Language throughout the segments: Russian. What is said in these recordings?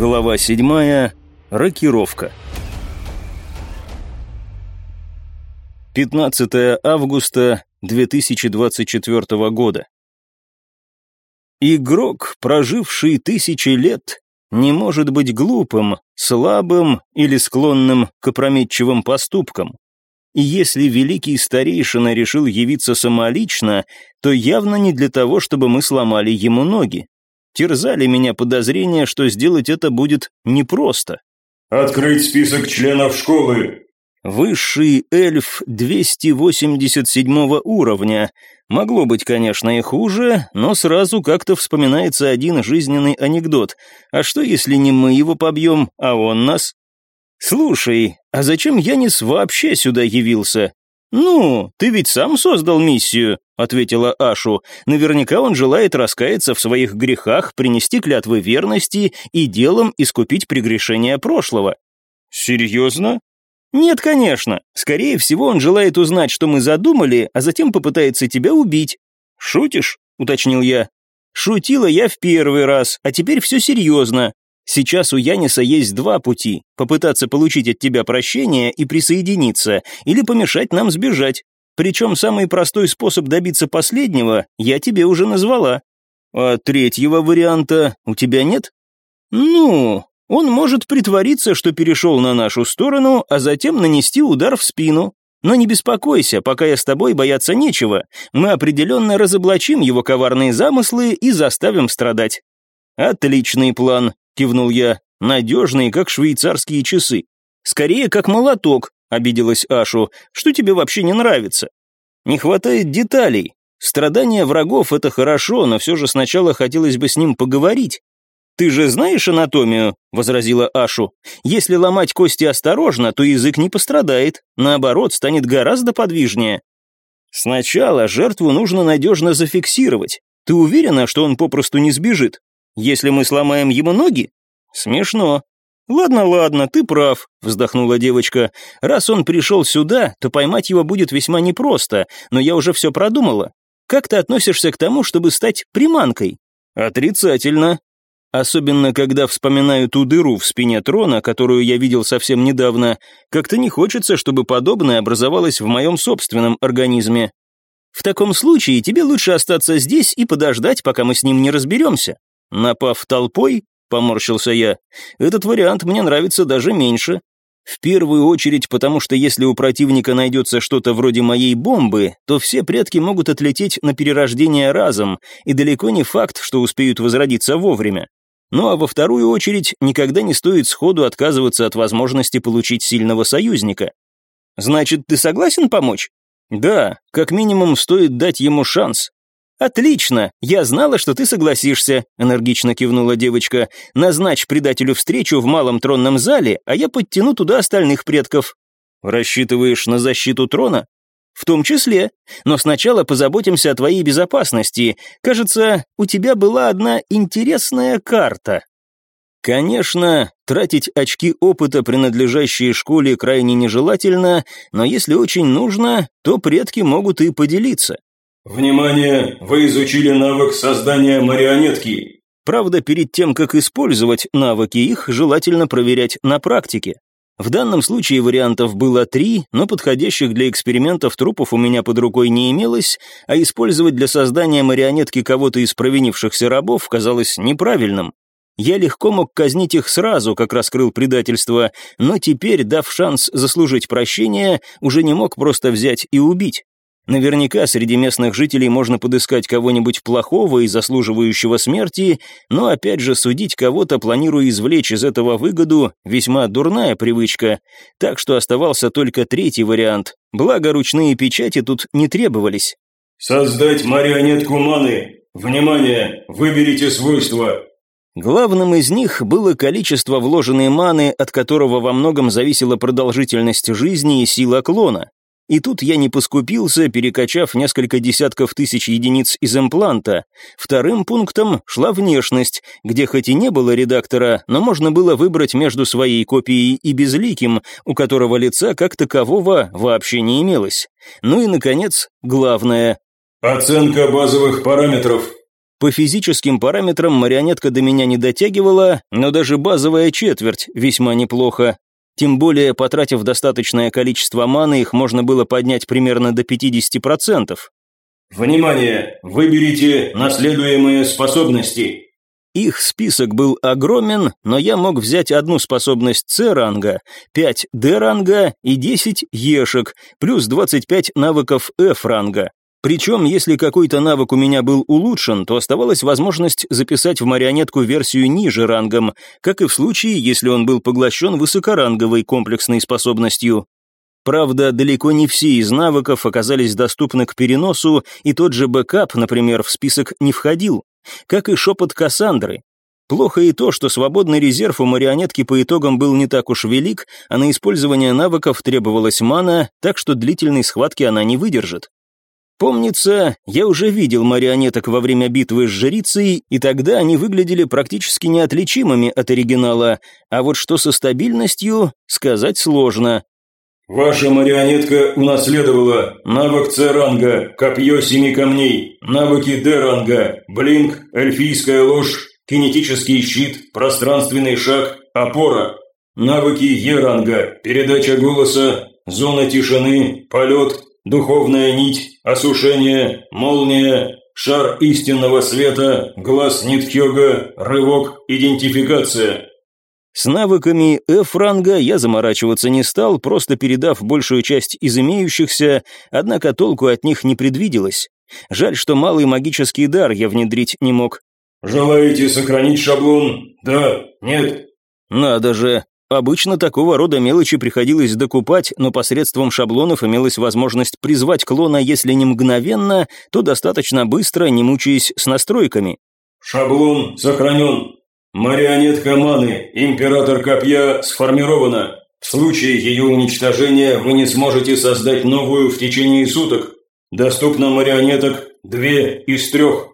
Глава 7. Рокировка. 15 августа 2024 года. Игрок, проживший тысячи лет, не может быть глупым, слабым или склонным к опрометчивым поступкам. И если великий старейшина решил явиться самолично, то явно не для того, чтобы мы сломали ему ноги. Терзали меня подозрения, что сделать это будет непросто. «Открыть список членов школы!» Высший эльф 287 уровня. Могло быть, конечно, и хуже, но сразу как-то вспоминается один жизненный анекдот. А что, если не мы его побьем, а он нас? «Слушай, а зачем Янис вообще сюда явился?» «Ну, ты ведь сам создал миссию», — ответила Ашу. «Наверняка он желает раскаяться в своих грехах, принести клятвы верности и делом искупить прегрешения прошлого». «Серьезно?» «Нет, конечно. Скорее всего, он желает узнать, что мы задумали, а затем попытается тебя убить». «Шутишь?» — уточнил я. «Шутила я в первый раз, а теперь все серьезно. Сейчас у Яниса есть два пути – попытаться получить от тебя прощение и присоединиться, или помешать нам сбежать. Причем самый простой способ добиться последнего я тебе уже назвала. А третьего варианта у тебя нет? Ну, он может притвориться, что перешел на нашу сторону, а затем нанести удар в спину. Но не беспокойся, пока я с тобой бояться нечего. Мы определенно разоблачим его коварные замыслы и заставим страдать. Отличный план кивнул я. «Надежные, как швейцарские часы. Скорее, как молоток», — обиделась Ашу. «Что тебе вообще не нравится?» «Не хватает деталей. Страдания врагов — это хорошо, но все же сначала хотелось бы с ним поговорить». «Ты же знаешь анатомию?» — возразила Ашу. «Если ломать кости осторожно, то язык не пострадает, наоборот, станет гораздо подвижнее». «Сначала жертву нужно надежно зафиксировать. Ты уверена, что он попросту не сбежит?» Если мы сломаем ему ноги? Смешно. Ладно, ладно, ты прав, вздохнула девочка. Раз он пришел сюда, то поймать его будет весьма непросто, но я уже все продумала. Как ты относишься к тому, чтобы стать приманкой? Отрицательно. Особенно, когда вспоминаю ту дыру в спине трона, которую я видел совсем недавно, как-то не хочется, чтобы подобное образовалось в моем собственном организме. В таком случае тебе лучше остаться здесь и подождать, пока мы с ним не разберемся. Напав толпой, поморщился я, этот вариант мне нравится даже меньше. В первую очередь потому, что если у противника найдется что-то вроде моей бомбы, то все предки могут отлететь на перерождение разом, и далеко не факт, что успеют возродиться вовремя. Ну а во вторую очередь, никогда не стоит сходу отказываться от возможности получить сильного союзника. Значит, ты согласен помочь? Да, как минимум стоит дать ему шанс. «Отлично! Я знала, что ты согласишься», — энергично кивнула девочка. «Назначь предателю встречу в малом тронном зале, а я подтяну туда остальных предков». «Рассчитываешь на защиту трона?» «В том числе. Но сначала позаботимся о твоей безопасности. Кажется, у тебя была одна интересная карта». Конечно, тратить очки опыта, принадлежащие школе, крайне нежелательно, но если очень нужно, то предки могут и поделиться. «Внимание! Вы изучили навык создания марионетки!» Правда, перед тем, как использовать навыки, их желательно проверять на практике. В данном случае вариантов было три, но подходящих для экспериментов трупов у меня под рукой не имелось, а использовать для создания марионетки кого-то из провинившихся рабов казалось неправильным. Я легко мог казнить их сразу, как раскрыл предательство, но теперь, дав шанс заслужить прощение, уже не мог просто взять и убить. Наверняка среди местных жителей можно подыскать кого-нибудь плохого и заслуживающего смерти, но опять же судить кого-то, планируя извлечь из этого выгоду, весьма дурная привычка, так что оставался только третий вариант, благо ручные печати тут не требовались. «Создать марионетку маны! Внимание! Выберите свойства!» Главным из них было количество вложенной маны, от которого во многом зависела продолжительность жизни и сила клона. И тут я не поскупился, перекачав несколько десятков тысяч единиц из импланта. Вторым пунктом шла внешность, где хоть и не было редактора, но можно было выбрать между своей копией и безликим, у которого лица как такового вообще не имелось. Ну и, наконец, главное. Оценка базовых параметров. По физическим параметрам марионетка до меня не дотягивала, но даже базовая четверть весьма неплохо. Тем более, потратив достаточное количество маны, их можно было поднять примерно до 50%. Внимание! Выберите наследуемые способности. Их список был огромен, но я мог взять одну способность С-ранга, 5 Д-ранга и 10 Ешек, плюс 25 навыков F-ранга. Причем, если какой-то навык у меня был улучшен, то оставалась возможность записать в марионетку версию ниже рангом, как и в случае, если он был поглощен высокоранговой комплексной способностью. Правда, далеко не все из навыков оказались доступны к переносу, и тот же бэкап, например, в список не входил, как и шепот Кассандры. Плохо и то, что свободный резерв у марионетки по итогам был не так уж велик, а на использование навыков требовалась мана, так что длительной схватки она не выдержит. Помнится, я уже видел марионеток во время битвы с жрицей, и тогда они выглядели практически неотличимыми от оригинала, а вот что со стабильностью, сказать сложно. Ваша марионетка унаследовала навык С-ранга, копье семи камней, навыки Д-ранга, блинк, эльфийская ложь, кинетический щит, пространственный шаг, опора. Навыки Е-ранга, передача голоса, зона тишины, полет, духовная нить, осушение, молния, шар истинного света, глаз Нитхёга, рывок, идентификация. С навыками F-ранга я заморачиваться не стал, просто передав большую часть из имеющихся, однако толку от них не предвиделось. Жаль, что малый магический дар я внедрить не мог. «Желаете сохранить шаблон? Да? Нет?» «Надо же, Обычно такого рода мелочи приходилось докупать, но посредством шаблонов имелась возможность призвать клона, если не мгновенно, то достаточно быстро, не мучаясь с настройками. «Шаблон сохранен. Марионетка маны, император копья, сформирована. В случае ее уничтожения вы не сможете создать новую в течение суток. Доступно марионеток две из трех.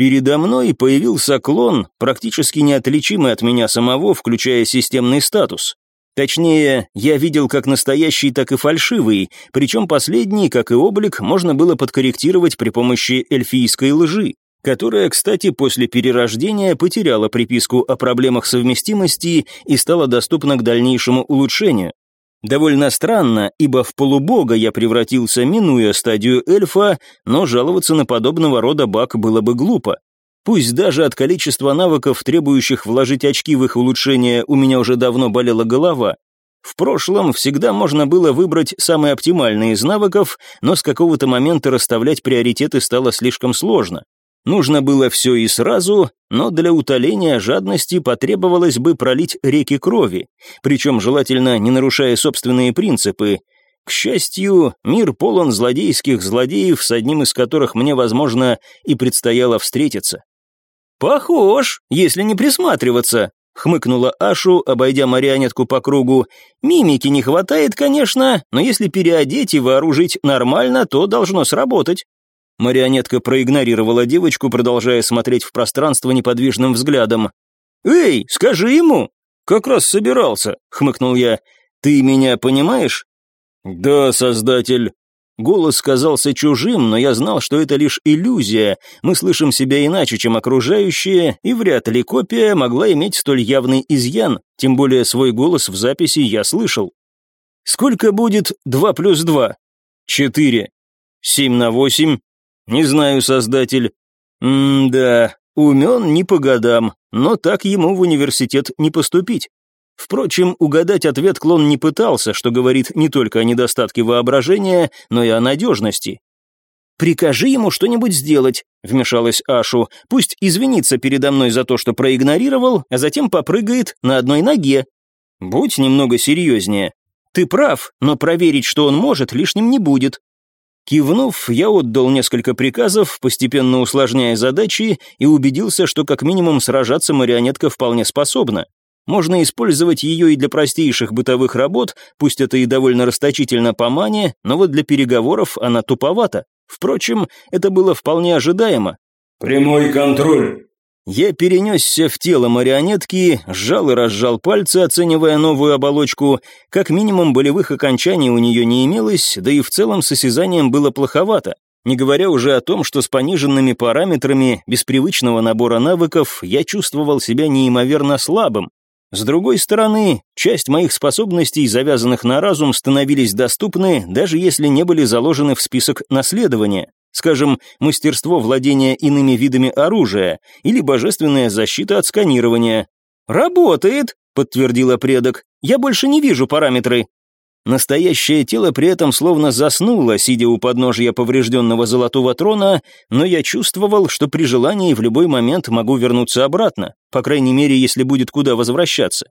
Передо мной появился клон, практически неотличимый от меня самого, включая системный статус. Точнее, я видел как настоящий, так и фальшивый, причем последний, как и облик, можно было подкорректировать при помощи эльфийской лжи, которая, кстати, после перерождения потеряла приписку о проблемах совместимости и стала доступна к дальнейшему улучшению. Довольно странно, ибо в полубога я превратился, минуя стадию эльфа, но жаловаться на подобного рода баг было бы глупо. Пусть даже от количества навыков, требующих вложить очки в их улучшение, у меня уже давно болела голова. В прошлом всегда можно было выбрать самый оптимальный из навыков, но с какого-то момента расставлять приоритеты стало слишком сложно. Нужно было все и сразу, но для утоления жадности потребовалось бы пролить реки крови, причем желательно не нарушая собственные принципы. К счастью, мир полон злодейских злодеев, с одним из которых мне, возможно, и предстояло встретиться. «Похож, если не присматриваться», — хмыкнула Ашу, обойдя марионетку по кругу. «Мимики не хватает, конечно, но если переодеть и вооружить нормально, то должно сработать». Марионетка проигнорировала девочку, продолжая смотреть в пространство неподвижным взглядом. «Эй, скажи ему!» «Как раз собирался», — хмыкнул я. «Ты меня понимаешь?» «Да, создатель». Голос казался чужим, но я знал, что это лишь иллюзия. Мы слышим себя иначе, чем окружающие, и вряд ли копия могла иметь столь явный изъян, тем более свой голос в записи я слышал. «Сколько будет два плюс два?» «Четыре». «Семь на восемь?» «Не знаю, создатель». «М-да, умен не по годам, но так ему в университет не поступить». Впрочем, угадать ответ клон не пытался, что говорит не только о недостатке воображения, но и о надежности. «Прикажи ему что-нибудь сделать», — вмешалась Ашу. «Пусть извинится передо мной за то, что проигнорировал, а затем попрыгает на одной ноге. Будь немного серьезнее. Ты прав, но проверить, что он может, лишним не будет. Кивнув, я отдал несколько приказов, постепенно усложняя задачи, и убедился, что как минимум сражаться марионетка вполне способна. Можно использовать ее и для простейших бытовых работ, пусть это и довольно расточительно по мане, но вот для переговоров она туповата. Впрочем, это было вполне ожидаемо. «Прямой контроль», я перенесся в тело марионетки, сжал и разжал пальцы, оценивая новую оболочку. Как минимум болевых окончаний у нее не имелось, да и в целом с осязанием было плоховато. Не говоря уже о том, что с пониженными параметрами, без привычного набора навыков, я чувствовал себя неимоверно слабым. С другой стороны, часть моих способностей, завязанных на разум, становились доступны, даже если не были заложены в список наследования. Скажем, мастерство владения иными видами оружия или божественная защита от сканирования. «Работает», — подтвердила предок. «Я больше не вижу параметры. Настоящее тело при этом словно заснуло, сидя у подножия поврежденного золотого трона, но я чувствовал, что при желании в любой момент могу вернуться обратно, по крайней мере, если будет куда возвращаться.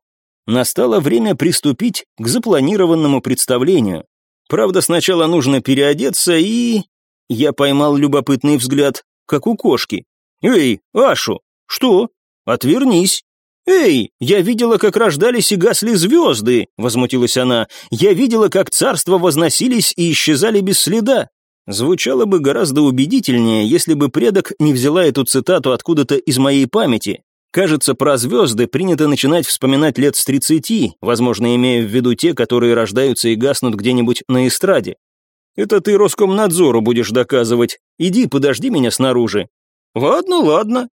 Настало время приступить к запланированному представлению. Правда, сначала нужно переодеться и... Я поймал любопытный взгляд, как у кошки. «Эй, Ашу, что? Отвернись!» «Эй, я видела, как рождались и гасли звезды!» — возмутилась она. «Я видела, как царства возносились и исчезали без следа!» Звучало бы гораздо убедительнее, если бы предок не взяла эту цитату откуда-то из моей памяти. Кажется, про звезды принято начинать вспоминать лет с тридцати, возможно, имея в виду те, которые рождаются и гаснут где-нибудь на эстраде. «Это ты Роскомнадзору будешь доказывать. Иди, подожди меня снаружи». «Ладно, ладно»,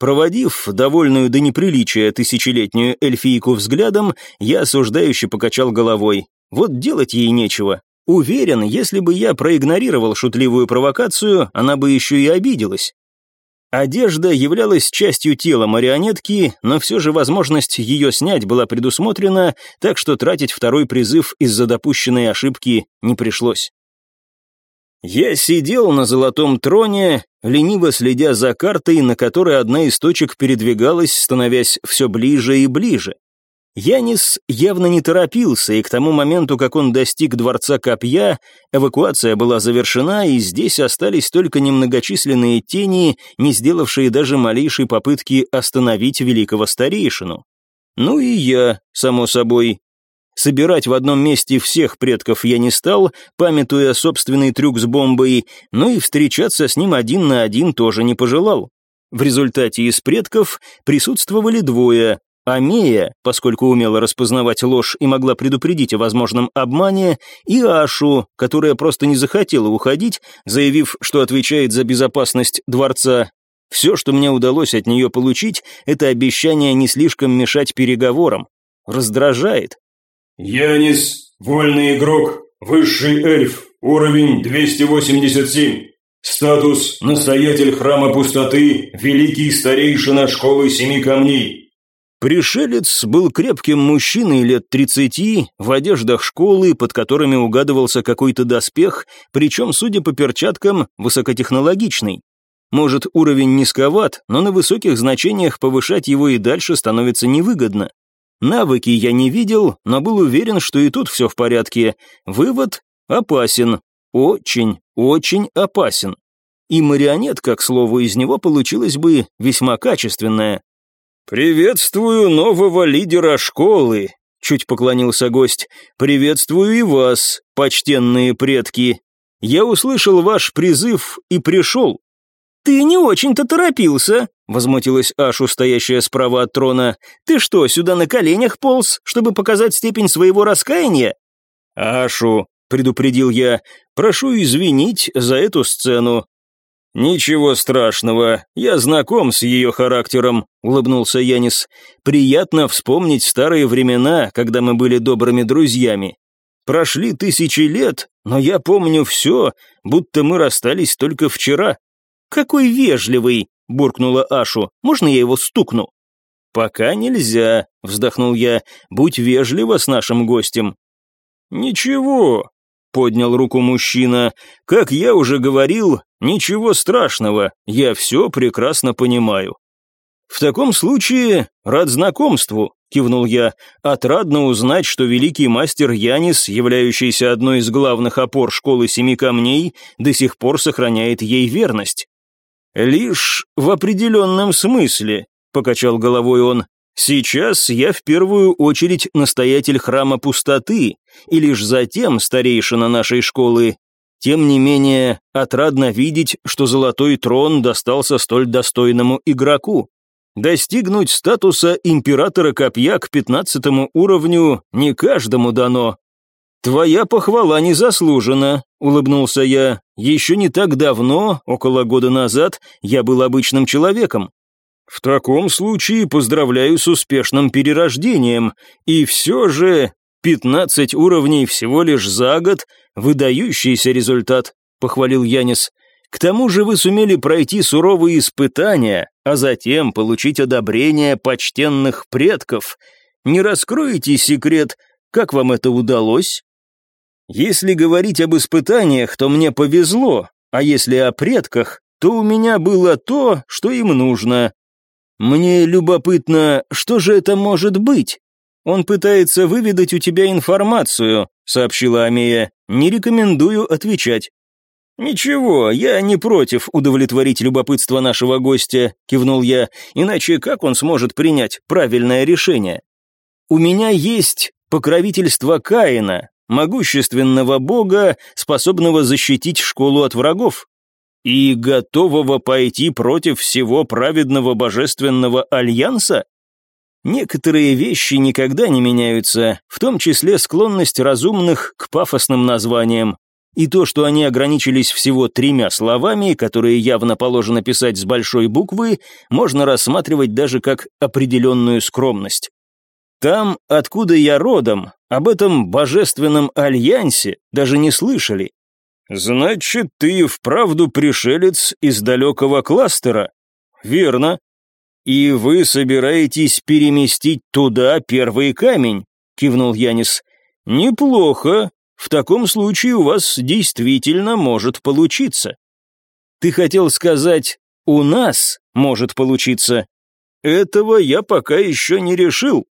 Проводив довольную до неприличия тысячелетнюю эльфийку взглядом, я осуждающе покачал головой. Вот делать ей нечего. Уверен, если бы я проигнорировал шутливую провокацию, она бы еще и обиделась. Одежда являлась частью тела марионетки, но все же возможность ее снять была предусмотрена, так что тратить второй призыв из-за допущенной ошибки не пришлось. Я сидел на золотом троне, лениво следя за картой, на которой одна из точек передвигалась, становясь все ближе и ближе. Янис явно не торопился, и к тому моменту, как он достиг Дворца Копья, эвакуация была завершена, и здесь остались только немногочисленные тени, не сделавшие даже малейшей попытки остановить великого старейшину. Ну и я, само собой, Собирать в одном месте всех предков я не стал, памятуя собственный трюк с бомбой, но и встречаться с ним один на один тоже не пожелал. В результате из предков присутствовали двое, Амея, поскольку умела распознавать ложь и могла предупредить о возможном обмане, и Ашу, которая просто не захотела уходить, заявив, что отвечает за безопасность дворца. Все, что мне удалось от нее получить, это обещание не слишком мешать переговорам. Раздражает. Янис, вольный игрок, высший эльф, уровень 287. Статус – настоятель храма пустоты, великий старейшина школы семи камней. Пришелец был крепким мужчиной лет тридцати, в одеждах школы, под которыми угадывался какой-то доспех, причем, судя по перчаткам, высокотехнологичный. Может, уровень низковат, но на высоких значениях повышать его и дальше становится невыгодно. Навыки я не видел, но был уверен, что и тут все в порядке. Вывод – опасен. Очень, очень опасен. И марионетка, к слову, из него получилась бы весьма качественная. «Приветствую нового лидера школы», — чуть поклонился гость. «Приветствую и вас, почтенные предки. Я услышал ваш призыв и пришел. «Ты не очень-то торопился», — возмутилась Ашу, стоящая справа от трона. «Ты что, сюда на коленях полз, чтобы показать степень своего раскаяния?» «Ашу», — предупредил я, — «прошу извинить за эту сцену». «Ничего страшного, я знаком с ее характером», — улыбнулся Янис. «Приятно вспомнить старые времена, когда мы были добрыми друзьями. Прошли тысячи лет, но я помню все, будто мы расстались только вчера». «Какой вежливый!» — буркнула Ашу. «Можно я его стукну?» «Пока нельзя», — вздохнул я. «Будь вежлива с нашим гостем». «Ничего», — поднял руку мужчина. «Как я уже говорил, ничего страшного, я все прекрасно понимаю». «В таком случае, рад знакомству», — кивнул я. «Отрадно узнать, что великий мастер Янис, являющийся одной из главных опор школы Семи Камней, до сих пор сохраняет ей верность». «Лишь в определенном смысле», — покачал головой он. «Сейчас я в первую очередь настоятель храма пустоты, и лишь затем старейшина нашей школы. Тем не менее, отрадно видеть, что золотой трон достался столь достойному игроку. Достигнуть статуса императора копья к пятнадцатому уровню не каждому дано, «Твоя похвала не заслужена», — улыбнулся я. «Еще не так давно, около года назад, я был обычным человеком. В таком случае поздравляю с успешным перерождением. И все же 15 уровней всего лишь за год – выдающийся результат», – похвалил Янис. «К тому же вы сумели пройти суровые испытания, а затем получить одобрение почтенных предков. Не раскроете секрет, как вам это удалось?» «Если говорить об испытаниях, то мне повезло, а если о предках, то у меня было то, что им нужно. «Мне любопытно, что же это может быть?» «Он пытается выведать у тебя информацию», — сообщила Амея. «Не рекомендую отвечать». «Ничего, я не против удовлетворить любопытство нашего гостя», — кивнул я, «иначе как он сможет принять правильное решение?» «У меня есть покровительство Каина, могущественного бога, способного защитить школу от врагов и готового пойти против всего праведного божественного альянса? Некоторые вещи никогда не меняются, в том числе склонность разумных к пафосным названиям. И то, что они ограничились всего тремя словами, которые явно положено писать с большой буквы, можно рассматривать даже как определенную скромность. Там, откуда я родом, об этом божественном альянсе даже не слышали. «Значит, ты вправду пришелец из далекого кластера?» «Верно. И вы собираетесь переместить туда первый камень?» — кивнул Янис. «Неплохо. В таком случае у вас действительно может получиться». «Ты хотел сказать, у нас может получиться?» «Этого я пока еще не решил.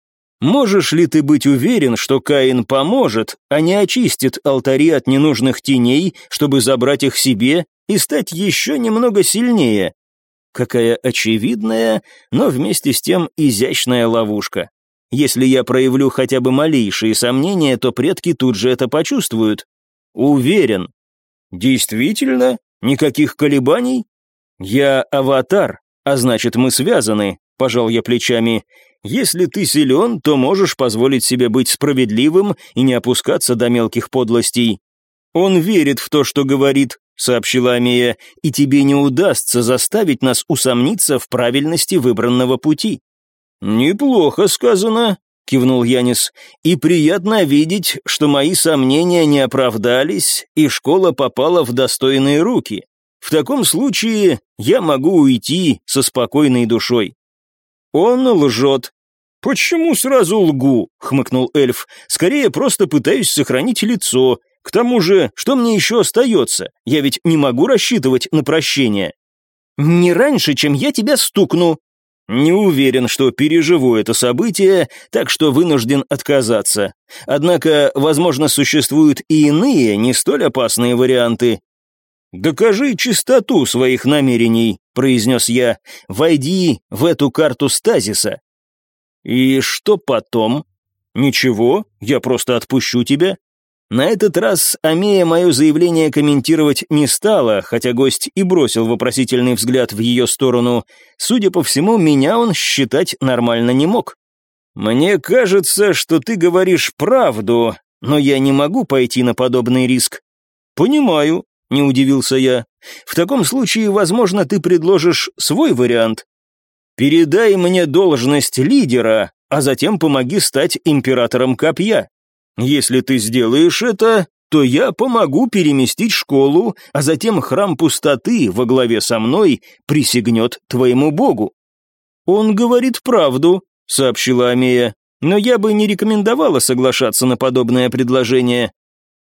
Можешь ли ты быть уверен, что Каин поможет, а не очистит алтари от ненужных теней, чтобы забрать их себе и стать еще немного сильнее? Какая очевидная, но вместе с тем изящная ловушка. Если я проявлю хотя бы малейшие сомнения, то предки тут же это почувствуют. Уверен. Действительно? Никаких колебаний? Я аватар, а значит мы связаны, пожал я плечами. Если ты силен, то можешь позволить себе быть справедливым и не опускаться до мелких подлостей. Он верит в то, что говорит, сообщила Амея, и тебе не удастся заставить нас усомниться в правильности выбранного пути. Неплохо сказано, кивнул Янис, и приятно видеть, что мои сомнения не оправдались, и школа попала в достойные руки. В таком случае я могу уйти со спокойной душой. Он лжет, «Почему сразу лгу?» — хмыкнул эльф. «Скорее просто пытаюсь сохранить лицо. К тому же, что мне еще остается? Я ведь не могу рассчитывать на прощение». «Не раньше, чем я тебя стукну». «Не уверен, что переживу это событие, так что вынужден отказаться. Однако, возможно, существуют и иные, не столь опасные варианты. «Докажи чистоту своих намерений», — произнес я. «Войди в эту карту стазиса. «И что потом?» «Ничего, я просто отпущу тебя». На этот раз Амея мое заявление комментировать не стала, хотя гость и бросил вопросительный взгляд в ее сторону. Судя по всему, меня он считать нормально не мог. «Мне кажется, что ты говоришь правду, но я не могу пойти на подобный риск». «Понимаю», — не удивился я. «В таком случае, возможно, ты предложишь свой вариант». Передай мне должность лидера, а затем помоги стать императором копья. Если ты сделаешь это, то я помогу переместить школу, а затем храм пустоты во главе со мной присягнет твоему богу». «Он говорит правду», — сообщила Амея, «но я бы не рекомендовала соглашаться на подобное предложение».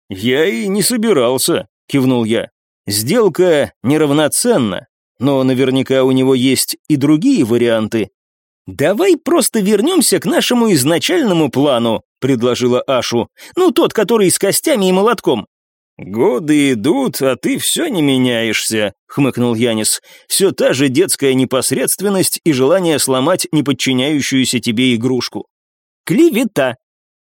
«Я и не собирался», — кивнул я. «Сделка неравноценна, но наверняка у него есть и другие варианты. «Давай просто вернемся к нашему изначальному плану», — предложила Ашу. «Ну, тот, который с костями и молотком». «Годы идут, а ты все не меняешься», — хмыкнул Янис. «Все та же детская непосредственность и желание сломать неподчиняющуюся тебе игрушку». «Клевета».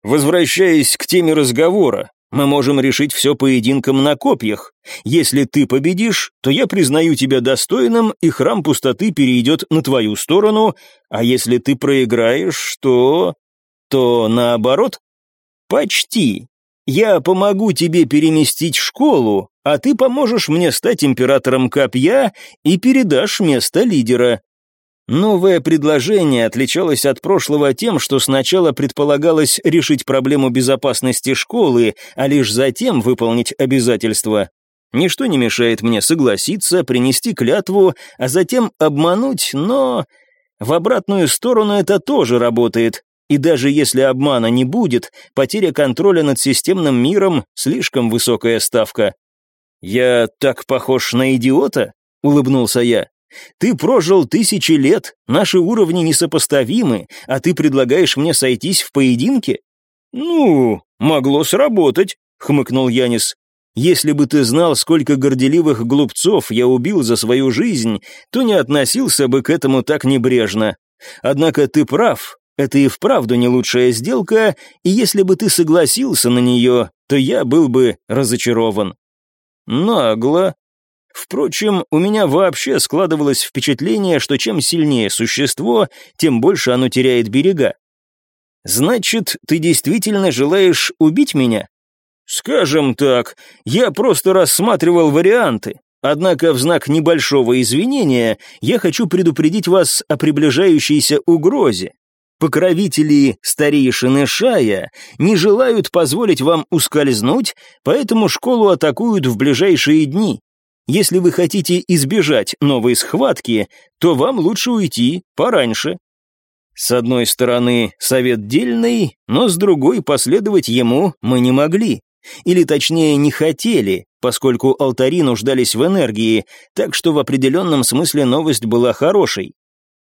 Возвращаясь к теме разговора, мы можем решить все поединком на копьях. Если ты победишь, то я признаю тебя достойным, и храм пустоты перейдет на твою сторону, а если ты проиграешь, то... то наоборот? Почти. Я помогу тебе переместить школу, а ты поможешь мне стать императором копья и передашь место лидера. Новое предложение отличалось от прошлого тем, что сначала предполагалось решить проблему безопасности школы, а лишь затем выполнить обязательства. Ничто не мешает мне согласиться, принести клятву, а затем обмануть, но... В обратную сторону это тоже работает. И даже если обмана не будет, потеря контроля над системным миром – слишком высокая ставка. «Я так похож на идиота?» – улыбнулся я. «Ты прожил тысячи лет, наши уровни несопоставимы, а ты предлагаешь мне сойтись в поединке?» «Ну, могло сработать», — хмыкнул Янис. «Если бы ты знал, сколько горделивых глупцов я убил за свою жизнь, то не относился бы к этому так небрежно. Однако ты прав, это и вправду не лучшая сделка, и если бы ты согласился на нее, то я был бы разочарован». Нагло. Впрочем, у меня вообще складывалось впечатление, что чем сильнее существо, тем больше оно теряет берега. Значит, ты действительно желаешь убить меня? Скажем так, я просто рассматривал варианты. Однако в знак небольшого извинения я хочу предупредить вас о приближающейся угрозе. Покровители старейшины Шая не желают позволить вам ускользнуть, поэтому школу атакуют в ближайшие дни. Если вы хотите избежать новой схватки, то вам лучше уйти пораньше. С одной стороны, совет дельный, но с другой последовать ему мы не могли. Или точнее, не хотели, поскольку алтари нуждались в энергии, так что в определенном смысле новость была хорошей.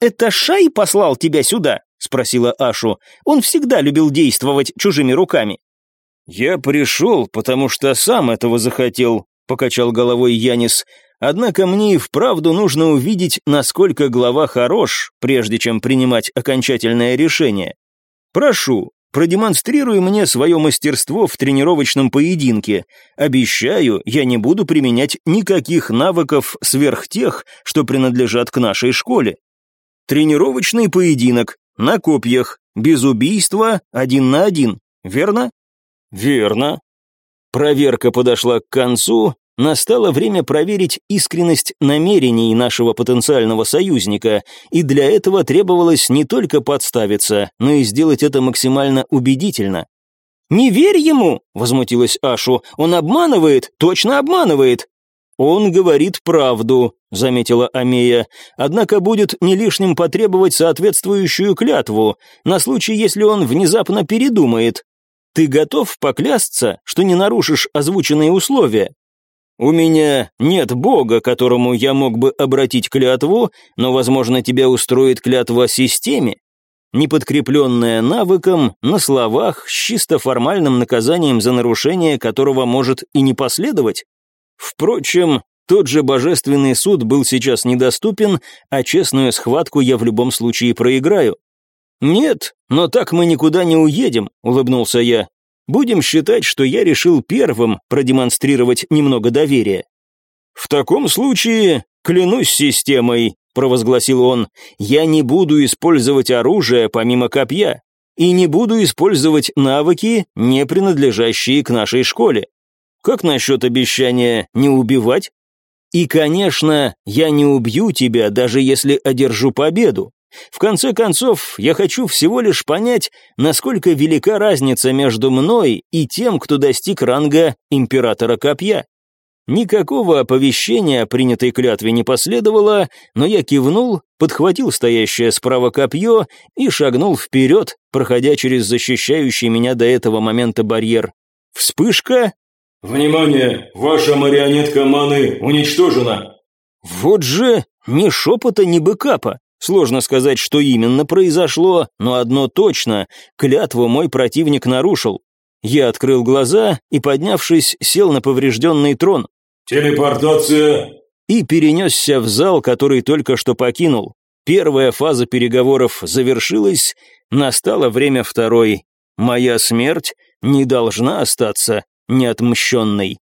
«Это Шай послал тебя сюда?» — спросила Ашу. «Он всегда любил действовать чужими руками». «Я пришел, потому что сам этого захотел», — покачал головой Янис. «Однако мне и вправду нужно увидеть, насколько глава хорош, прежде чем принимать окончательное решение. Прошу, продемонстрируй мне свое мастерство в тренировочном поединке. Обещаю, я не буду применять никаких навыков сверх тех, что принадлежат к нашей школе. Тренировочный поединок, на копьях, без убийства, один на один, верно? Верно. Проверка подошла к концу, настало время проверить искренность намерений нашего потенциального союзника, и для этого требовалось не только подставиться, но и сделать это максимально убедительно. «Не верь ему!» — возмутилась Ашу. «Он обманывает, точно обманывает!» «Он говорит правду», — заметила Амея, «однако будет не лишним потребовать соответствующую клятву, на случай, если он внезапно передумает. Ты готов поклясться, что не нарушишь озвученные условия?» «У меня нет бога, которому я мог бы обратить клятву, но, возможно, тебя устроит клятва системе, не подкрепленная навыком, на словах, с чисто формальным наказанием за нарушение, которого может и не последовать. Впрочем, тот же божественный суд был сейчас недоступен, а честную схватку я в любом случае проиграю. «Нет, но так мы никуда не уедем», — улыбнулся я. «Будем считать, что я решил первым продемонстрировать немного доверия». «В таком случае, клянусь системой», — провозгласил он, «я не буду использовать оружие помимо копья и не буду использовать навыки, не принадлежащие к нашей школе. Как насчет обещания не убивать? И, конечно, я не убью тебя, даже если одержу победу. В конце концов, я хочу всего лишь понять, насколько велика разница между мной и тем, кто достиг ранга императора копья. Никакого оповещения о принятой клятве не последовало, но я кивнул, подхватил стоящее справа копье и шагнул вперед, проходя через защищающий меня до этого момента барьер. Вспышка, «Внимание! Ваша марионетка маны уничтожена!» Вот же ни шепота, ни бэкапа. Сложно сказать, что именно произошло, но одно точно — клятву мой противник нарушил. Я открыл глаза и, поднявшись, сел на поврежденный трон. «Телепортация!» И перенесся в зал, который только что покинул. Первая фаза переговоров завершилась, настало время второй. Моя смерть не должна остаться неотмщенной.